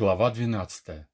Глава 12.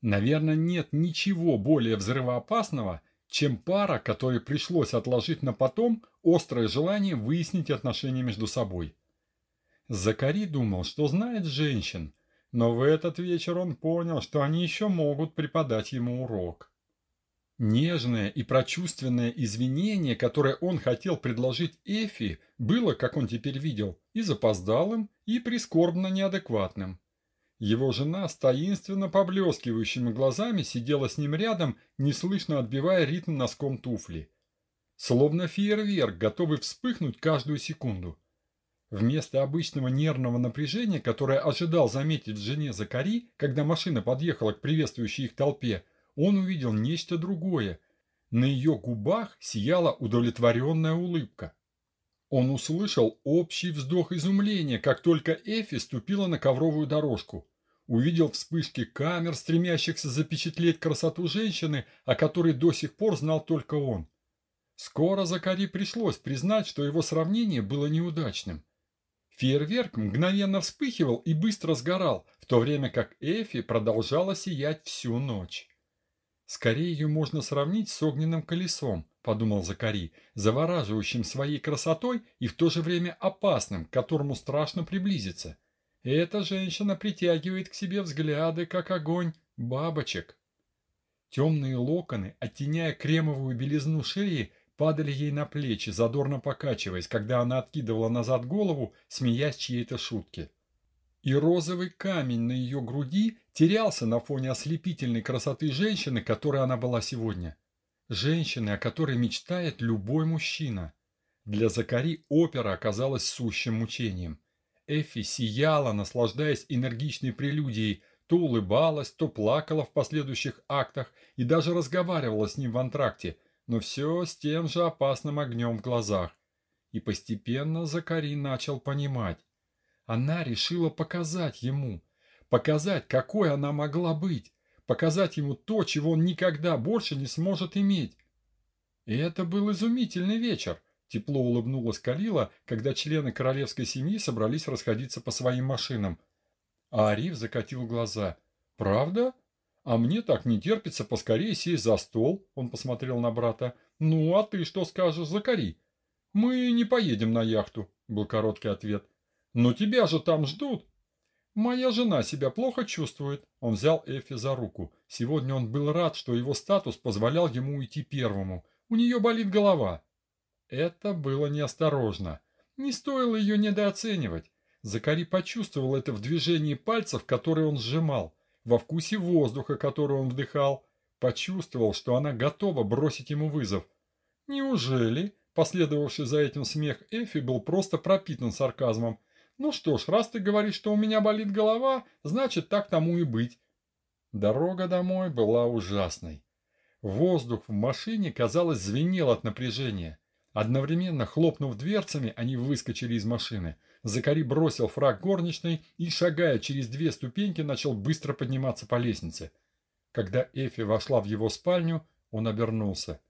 Наверное, нет ничего более взрывоопасного, чем пара, которой пришлось отложить на потом острое желание выяснить отношения между собой. Закари думал, что знает женщин, но в этот вечер он понял, что они еще могут преподать ему урок. Нежное и прочувственное извинение, которое он хотел предложить Эфи, было, как он теперь видел, и запоздалым, и прискорбно неадекватным. Его жена с таинственно поблескивающими глазами сидела с ним рядом, неслышно отбивая ритм носком туфли. Словно фейерверк, готовый вспыхнуть каждую секунду. Вместо обычного нервного напряжения, которое ожидал заметить в жене Закари, когда машина подъехала к приветствующей их толпе, он увидел нечто другое. На ее губах сияла удовлетворенная улыбка. Он услышал общий вздох изумления, как только Эфи ступила на ковровую дорожку. Увидел вспышки камер, стремящихся запечатлеть красоту женщины, о которой до сих пор знал только он. Скоро Закари пришлось признать, что его сравнение было неудачным. Фейерверк мгновенно вспыхивал и быстро сгорал, в то время как Эфи продолжала сиять всю ночь. Скорее ее можно сравнить с огненным колесом, подумал Закари, завораживающим своей красотой и в то же время опасным, к которому страшно приблизиться. Эта женщина притягивает к себе взгляды, как огонь, бабочек. Темные локоны, оттеняя кремовую белизну шеи, падали ей на плечи, задорно покачиваясь, когда она откидывала назад голову, смеясь чьей-то шутке и розовый камень на ее груди терялся на фоне ослепительной красоты женщины, которой она была сегодня. Женщины, о которой мечтает любой мужчина. Для Закари опера оказалась сущим мучением. Эфи сияла, наслаждаясь энергичной прелюдией, то улыбалась, то плакала в последующих актах и даже разговаривала с ним в антракте, но все с тем же опасным огнем в глазах. И постепенно Закари начал понимать, она решила показать ему, показать, какой она могла быть, показать ему то, чего он никогда больше не сможет иметь. И это был изумительный вечер. Тепло улыбнулась Калила, когда члены королевской семьи собрались расходиться по своим машинам. А Ариф закатил глаза. «Правда? А мне так не терпится поскорее сесть за стол», — он посмотрел на брата. «Ну, а ты что скажешь, Закари?» «Мы не поедем на яхту», — был короткий ответ. «Но тебя же там ждут!» «Моя жена себя плохо чувствует». Он взял Эфи за руку. Сегодня он был рад, что его статус позволял ему уйти первому. У нее болит голова. Это было неосторожно. Не стоило ее недооценивать. Закари почувствовал это в движении пальцев, которые он сжимал, во вкусе воздуха, который он вдыхал. Почувствовал, что она готова бросить ему вызов. «Неужели?» Последовавший за этим смех Эфи был просто пропитан сарказмом. Ну что ж, раз ты говоришь, что у меня болит голова, значит так тому и быть. Дорога домой была ужасной. Воздух в машине, казалось, звенел от напряжения. Одновременно хлопнув дверцами, они выскочили из машины. Закари бросил фраг горничной и, шагая через две ступеньки, начал быстро подниматься по лестнице. Когда Эфи вошла в его спальню, он обернулся.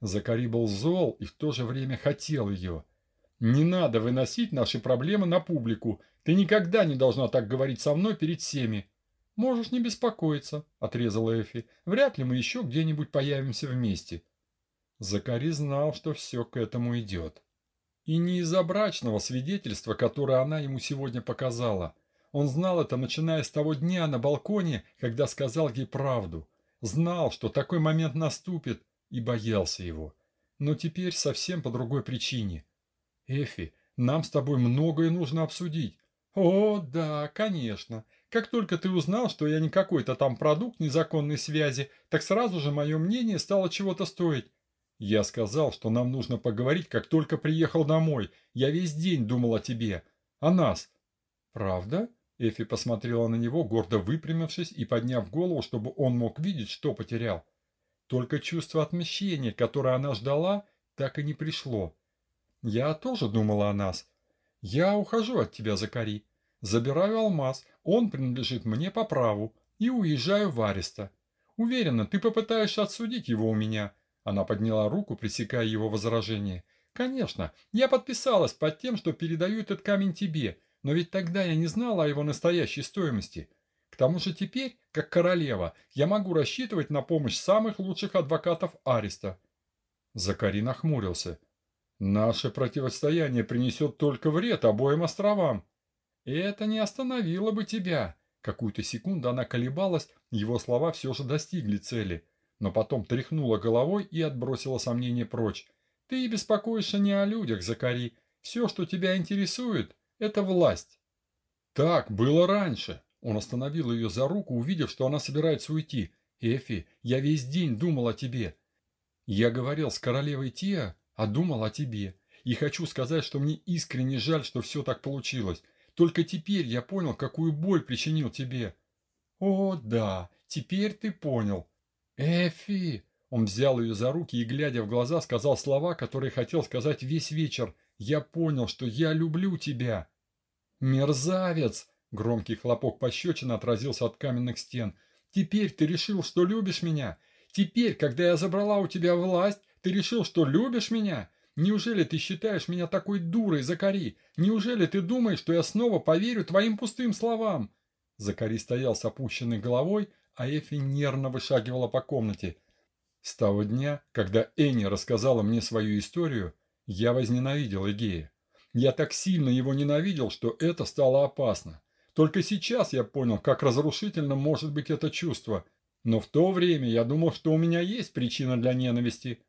Закари был зол и в то же время хотел ее – «Не надо выносить наши проблемы на публику. Ты никогда не должна так говорить со мной перед всеми». «Можешь не беспокоиться», — отрезала Эфи. «Вряд ли мы еще где-нибудь появимся вместе». Закари знал, что все к этому идет. И не из-за брачного свидетельства, которое она ему сегодня показала. Он знал это, начиная с того дня на балконе, когда сказал ей правду. Знал, что такой момент наступит, и боялся его. Но теперь совсем по другой причине – Эфи, нам с тобой многое нужно обсудить. О, да, конечно. Как только ты узнал, что я не какой-то там продукт незаконной связи, так сразу же мое мнение стало чего-то стоить. Я сказал, что нам нужно поговорить, как только приехал домой. Я весь день думал о тебе. О нас. Правда? Эфи посмотрела на него, гордо выпрямившись и подняв голову, чтобы он мог видеть, что потерял. Только чувство отмщения, которое она ждала, так и не пришло. Я тоже думала о нас. Я ухожу от тебя, Закари. Забираю алмаз, он принадлежит мне по праву, и уезжаю в Ареста. Уверена, ты попытаешься отсудить его у меня. Она подняла руку, пресекая его возражение. Конечно, я подписалась под тем, что передаю этот камень тебе, но ведь тогда я не знала о его настоящей стоимости. К тому же теперь, как королева, я могу рассчитывать на помощь самых лучших адвокатов Ариста. Закари нахмурился. Наше противостояние принесет только вред обоим островам. И это не остановило бы тебя. Какую-то секунду она колебалась, его слова все же достигли цели. Но потом тряхнула головой и отбросила сомнения прочь. Ты беспокоишься не о людях, Закари. Все, что тебя интересует, это власть. Так было раньше. Он остановил ее за руку, увидев, что она собирается уйти. «Эфи, я весь день думал о тебе. Я говорил с королевой Тиа, а думал о тебе. И хочу сказать, что мне искренне жаль, что все так получилось. Только теперь я понял, какую боль причинил тебе». «О, да, теперь ты понял». «Эфи!» Он взял ее за руки и, глядя в глаза, сказал слова, которые хотел сказать весь вечер. «Я понял, что я люблю тебя». «Мерзавец!» Громкий хлопок пощечины отразился от каменных стен. «Теперь ты решил, что любишь меня? Теперь, когда я забрала у тебя власть, ты решил, что любишь меня? Неужели ты считаешь меня такой дурой, Закари? Неужели ты думаешь, что я снова поверю твоим пустым словам?» Закари стоял с опущенной головой, а Эфи нервно вышагивала по комнате. С того дня, когда Энни рассказала мне свою историю, я возненавидел Эгея. Я так сильно его ненавидел, что это стало опасно. Только сейчас я понял, как разрушительно может быть это чувство. Но в то время я думал, что у меня есть причина для ненависти.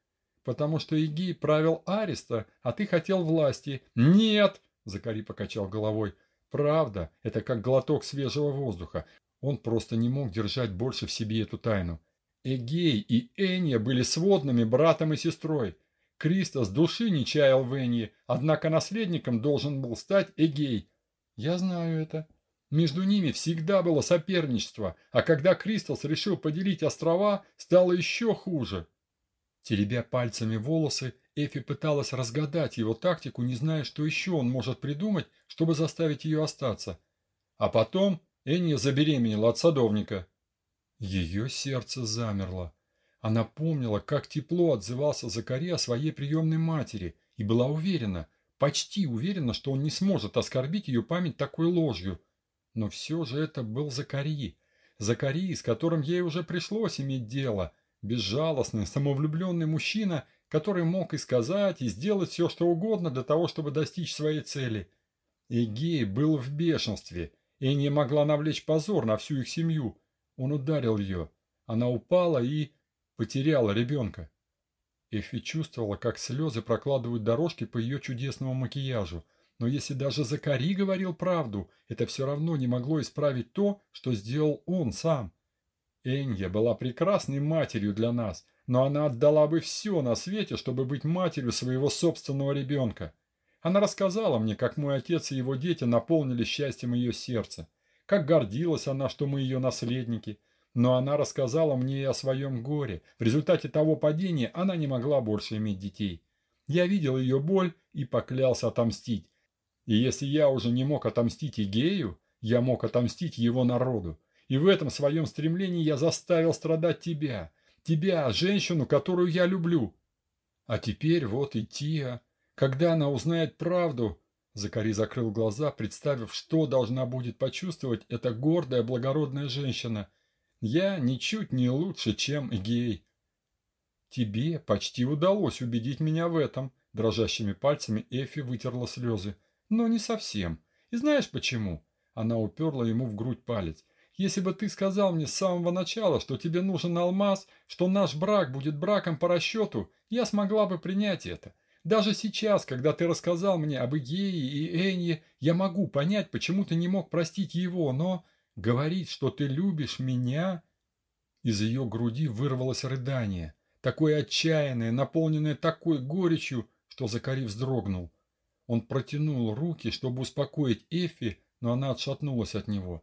Потому что Иги правил Ариста, а ты хотел власти. Нет! Закари покачал головой. Правда, это как глоток свежего воздуха. Он просто не мог держать больше в себе эту тайну. Эгей и Энья были сводными братом и сестрой. Кристос души не чаял в Энье, однако наследником должен был стать Эгей. Я знаю это. Между ними всегда было соперничество, а когда Кристалс решил поделить острова, стало еще хуже. Теребя пальцами волосы, Эфи пыталась разгадать его тактику, не зная, что еще он может придумать, чтобы заставить ее остаться. А потом Энни забеременела от садовника. Ее сердце замерло. Она помнила, как тепло отзывался Закари о своей приемной матери и была уверена, почти уверена, что он не сможет оскорбить ее память такой ложью – но все же это был Закари. Закари, с которым ей уже пришлось иметь дело. Безжалостный, самовлюбленный мужчина, который мог и сказать, и сделать все, что угодно для того, чтобы достичь своей цели. Эгей был в бешенстве. И не могла навлечь позор на всю их семью. Он ударил ее. Она упала и потеряла ребенка. Эфи чувствовала, как слезы прокладывают дорожки по ее чудесному макияжу – но если даже Закари говорил правду, это все равно не могло исправить то, что сделал он сам. Энья была прекрасной матерью для нас, но она отдала бы все на свете, чтобы быть матерью своего собственного ребенка. Она рассказала мне, как мой отец и его дети наполнили счастьем ее сердце, как гордилась она, что мы ее наследники. Но она рассказала мне и о своем горе. В результате того падения она не могла больше иметь детей. Я видел ее боль и поклялся отомстить. И если я уже не мог отомстить Игею, я мог отомстить его народу. И в этом своем стремлении я заставил страдать тебя. Тебя, женщину, которую я люблю. А теперь вот и Тия. Когда она узнает правду... Закари закрыл глаза, представив, что должна будет почувствовать эта гордая, благородная женщина. Я ничуть не лучше, чем Игей. Тебе почти удалось убедить меня в этом. Дрожащими пальцами Эфи вытерла слезы. Но не совсем. И знаешь почему? Она уперла ему в грудь палец. Если бы ты сказал мне с самого начала, что тебе нужен алмаз, что наш брак будет браком по расчету, я смогла бы принять это. Даже сейчас, когда ты рассказал мне об Игее и Энье, я могу понять, почему ты не мог простить его, но говорить, что ты любишь меня... Из ее груди вырвалось рыдание, такое отчаянное, наполненное такой горечью, что Закари вздрогнул. Он протянул руки, чтобы успокоить Эфи, но она отшатнулась от него.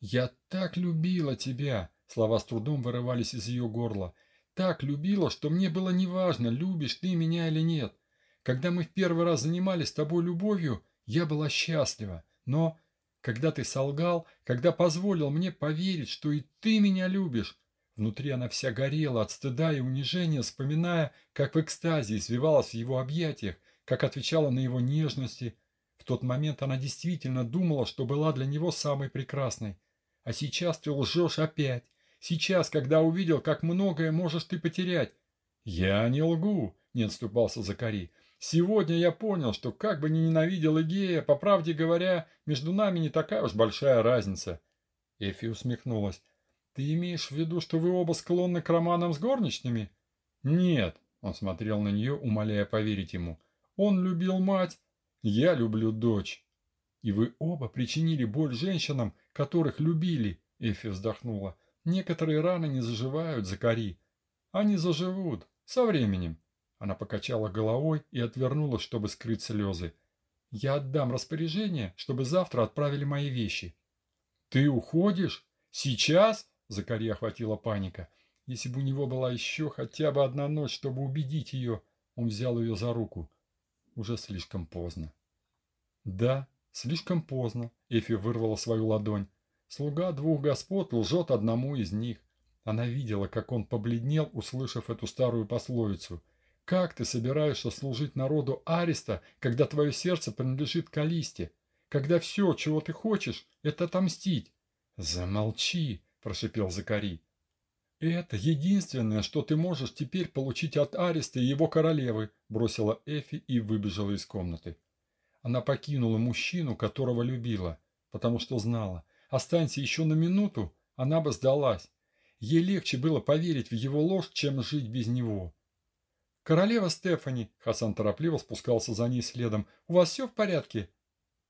«Я так любила тебя!» Слова с трудом вырывались из ее горла. «Так любила, что мне было неважно, любишь ты меня или нет. Когда мы в первый раз занимались тобой любовью, я была счастлива. Но когда ты солгал, когда позволил мне поверить, что и ты меня любишь, Внутри она вся горела от стыда и унижения, вспоминая, как в экстазе извивалась в его объятиях, как отвечала на его нежности. В тот момент она действительно думала, что была для него самой прекрасной. А сейчас ты лжешь опять. Сейчас, когда увидел, как многое можешь ты потерять. Я не лгу, не отступался Закари. Сегодня я понял, что как бы ни ненавидел Игея, по правде говоря, между нами не такая уж большая разница. Эфи усмехнулась. Ты имеешь в виду, что вы оба склонны к романам с горничными? Нет, он смотрел на нее, умоляя поверить ему. Он любил мать, я люблю дочь. И вы оба причинили боль женщинам, которых любили, Эфи вздохнула. Некоторые раны не заживают, Закари. Они заживут. Со временем. Она покачала головой и отвернулась, чтобы скрыть слезы. Я отдам распоряжение, чтобы завтра отправили мои вещи. Ты уходишь? Сейчас? Закари охватила паника. Если бы у него была еще хотя бы одна ночь, чтобы убедить ее, он взял ее за руку. Уже слишком поздно. Да, слишком поздно. Эфи вырвала свою ладонь. Слуга двух господ лжет одному из них. Она видела, как он побледнел, услышав эту старую пословицу. «Как ты собираешься служить народу Ариста, когда твое сердце принадлежит Калисте? Когда все, чего ты хочешь, это отомстить?» «Замолчи!» – прошипел Закари. «Это единственное, что ты можешь теперь получить от Ариста и его королевы», – бросила Эфи и выбежала из комнаты. Она покинула мужчину, которого любила, потому что знала, останься еще на минуту, она бы сдалась. Ей легче было поверить в его ложь, чем жить без него. «Королева Стефани!» – Хасан торопливо спускался за ней следом. «У вас все в порядке?»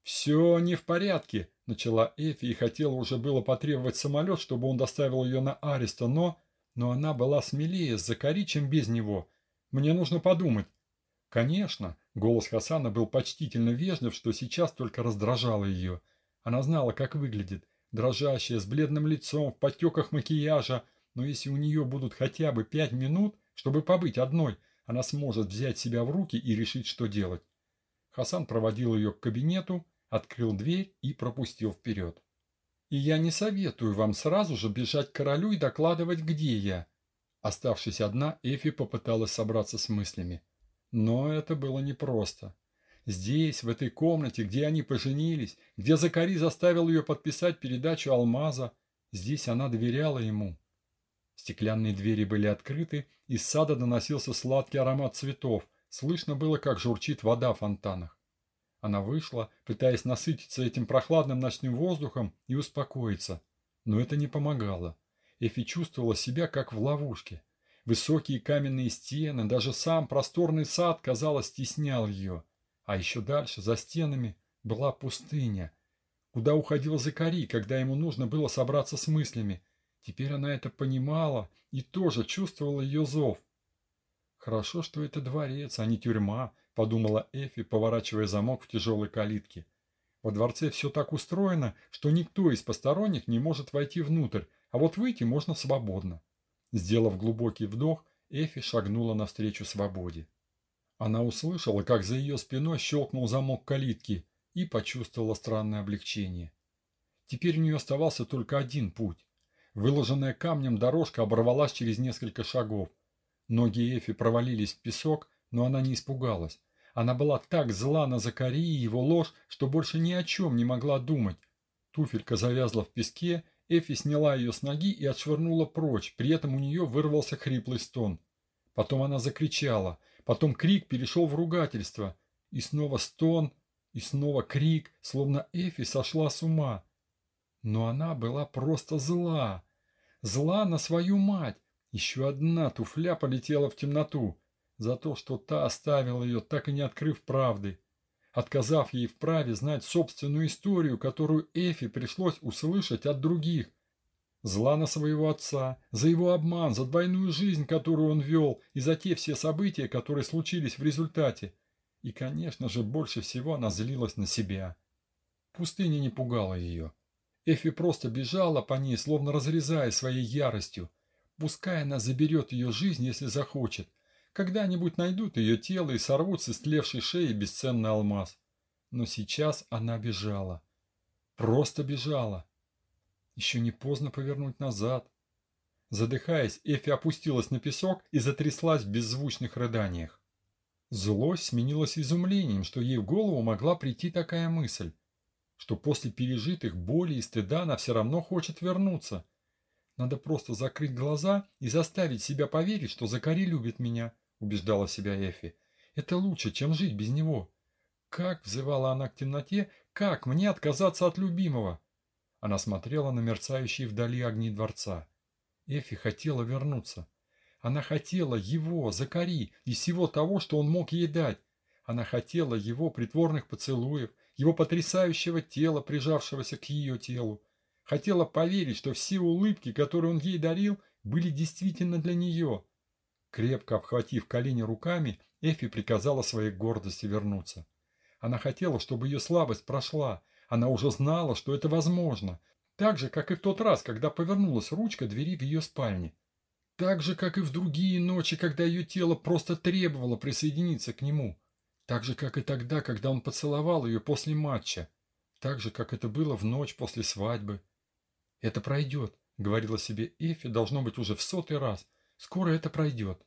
«Все не в порядке!» – начала Эфи и хотела уже было потребовать самолет, чтобы он доставил ее на Ареста, но... Но она была смелее с Закари, чем без него. «Мне нужно подумать». «Конечно!» – голос Хасана был почтительно вежлив, что сейчас только раздражало ее. Она знала, как выглядит дрожащая, с бледным лицом, в потеках макияжа, но если у нее будут хотя бы пять минут, чтобы побыть одной, она сможет взять себя в руки и решить, что делать. Хасан проводил ее к кабинету, открыл дверь и пропустил вперед. «И я не советую вам сразу же бежать к королю и докладывать, где я». Оставшись одна, Эфи попыталась собраться с мыслями. Но это было непросто. Здесь, в этой комнате, где они поженились, где Закари заставил ее подписать передачу алмаза, здесь она доверяла ему. Стеклянные двери были открыты, из сада доносился сладкий аромат цветов, слышно было, как журчит вода в фонтанах. Она вышла, пытаясь насытиться этим прохладным ночным воздухом и успокоиться, но это не помогало. Эфи чувствовала себя как в ловушке. Высокие каменные стены, даже сам просторный сад, казалось, стеснял ее. А еще дальше, за стенами, была пустыня, куда уходил Закари, когда ему нужно было собраться с мыслями. Теперь она это понимала и тоже чувствовала ее зов. «Хорошо, что это дворец, а не тюрьма», – подумала Эфи, поворачивая замок в тяжелой калитке. «Во дворце все так устроено, что никто из посторонних не может войти внутрь, а вот выйти можно свободно». Сделав глубокий вдох, Эфи шагнула навстречу свободе. Она услышала, как за ее спиной щелкнул замок калитки и почувствовала странное облегчение. Теперь у нее оставался только один путь. Выложенная камнем дорожка оборвалась через несколько шагов. Ноги Эфи провалились в песок, но она не испугалась. Она была так зла на Закари и его ложь, что больше ни о чем не могла думать. Туфелька завязла в песке, Эфи сняла ее с ноги и отшвырнула прочь, при этом у нее вырвался хриплый стон. Потом она закричала – Потом крик перешел в ругательство. И снова стон, и снова крик, словно Эфи сошла с ума. Но она была просто зла. Зла на свою мать. Еще одна туфля полетела в темноту. За то, что та оставила ее, так и не открыв правды. Отказав ей в праве знать собственную историю, которую Эфи пришлось услышать от других – Зла на своего отца, за его обман, за двойную жизнь, которую он вел, и за те все события, которые случились в результате. И, конечно же, больше всего она злилась на себя. Пустыня не пугала ее. Эфи просто бежала по ней, словно разрезая своей яростью. Пускай она заберет ее жизнь, если захочет. Когда-нибудь найдут ее тело и сорвут с истлевшей шеи бесценный алмаз. Но сейчас она бежала. Просто бежала. Еще не поздно повернуть назад. Задыхаясь, Эфи опустилась на песок и затряслась в беззвучных рыданиях. Злость сменилась изумлением, что ей в голову могла прийти такая мысль. Что после пережитых боли и стыда она все равно хочет вернуться. Надо просто закрыть глаза и заставить себя поверить, что Закари любит меня, убеждала себя Эфи. Это лучше, чем жить без него. Как, взывала она к темноте, как мне отказаться от любимого? Она смотрела на мерцающие вдали огни дворца. Эфи хотела вернуться. Она хотела его, Закари, и всего того, что он мог ей дать. Она хотела его притворных поцелуев, его потрясающего тела, прижавшегося к ее телу. Хотела поверить, что все улыбки, которые он ей дарил, были действительно для нее. Крепко обхватив колени руками, Эфи приказала своей гордости вернуться. Она хотела, чтобы ее слабость прошла. Она уже знала, что это возможно. Так же, как и в тот раз, когда повернулась ручка двери в ее спальне. Так же, как и в другие ночи, когда ее тело просто требовало присоединиться к нему. Так же, как и тогда, когда он поцеловал ее после матча. Так же, как это было в ночь после свадьбы. «Это пройдет», — говорила себе Эфи, должно быть уже в сотый раз. «Скоро это пройдет».